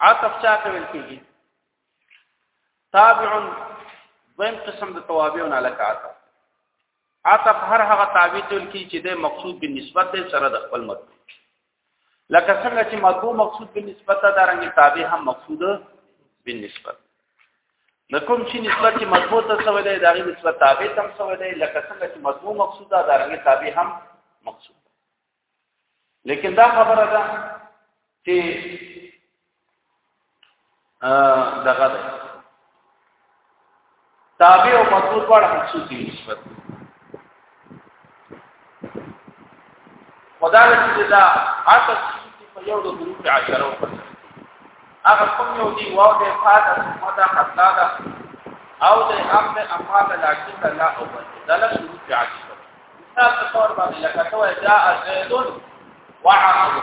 عطف چا ته ویل کیږي تابع دویم قسم د توابع نه لکه عطف عطف هر هغه تابع ته ویل کیږي چې د مقصود بالنسبت سره د خپل مطلب لکه څنګه چې مطبوع مقصود په نسبت دا رنګ تابع هم مقصود په نسبت لکم چې نسبت چې مطبوع ته سوی دی دا غي نسبت تابع تم سوی دی لکه څنګه چې مطبوع مقصود دا رنګ تابع هم مقصود لیکن دا خبره ده چې دغه ده تابع او مقصود واړه مقصود دي نسبت خدا دې دا اته په یو د ګروپ عشره او هغه کوم یو دی واو دې فاده مدا حتا دا او دې هم دې امات لاکن لا او بل دا له شروع کې عشره مثال په تور باندې لکه تو جاء زید وعمر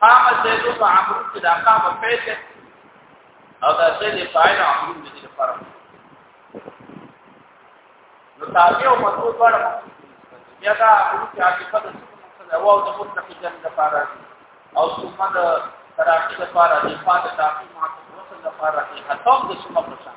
قام زید او عمرو چې دا قام فعل او دا زید فاعل عمرو د دې لپاره نو تابع او مطلوب ډول بیا دا عمرو چې عاطفه د سره او د مطلق جن لپاره او ثم د تراقی لپاره د فاعل تاقی معطوف وصل لپاره حتی د ثم پر شان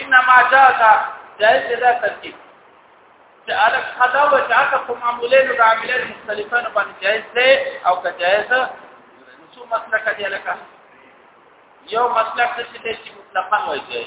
انما جاز جائز دا ترتیب چې الک خدا و چې هغه کوم معمولین او عاملین مختلفان باندې جائز دی او که جائز نو مسلک دی لکه یو مسلک چې چې مطلقاً وایي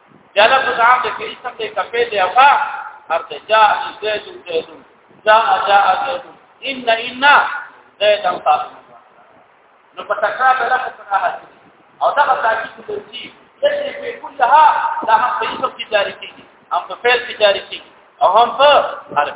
جاله په ځام د کې سم د کپې دی افا هر ته جاء زید زید جاء جاء زید ان ان زید ام تاسو نو په تکرار د لفظ سره حاصل او دا په تاکید د دې چې په کلها دا هم په یوه کې جاری کیږي هم په فعل کې جاری کیږي او هم په حرف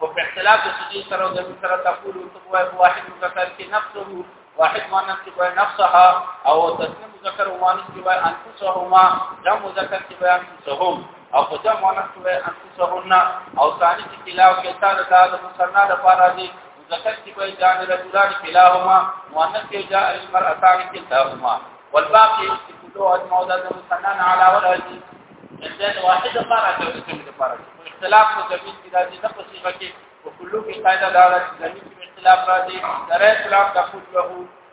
او په اختلاف د دې سره د سره تقول او تقوا واحد مذکر کې نفسه واحد مؤنث کې وای نفسها او تسنیم مذکر او مؤنث کې وای انفسهما جمع مذکر کې وای انفسهم او په جمع مؤنث کې وای انفسهن او ثاني کې کلاو کې تعالی تعالی مصنع د پاره دي مذکر کې وای جان رجلان کلاهما مؤنث کې جاء المرأتان کلاهما والباقي كله اجمعوا ذات مصنع على ولا زید واحد لپاره د کوم لپاره اختلاف په زمين کې راځي د قصيغه کې او کلو کې قاعده دا ده چې زمين کې اختلاف راځي سره اختلاف د خلقه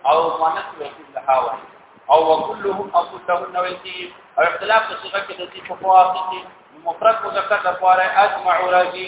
او مؤنث وکیل لها وایي او وکلهم او كلهن وایي او اختلاف په صيغه کې د دې په فواصل کې مفرد مذکر لپاره اجمع راځي